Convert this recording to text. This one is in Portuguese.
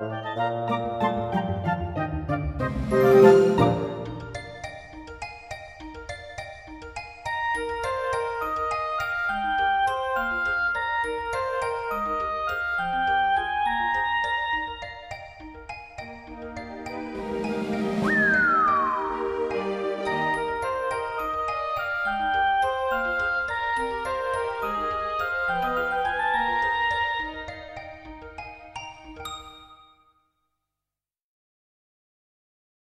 Música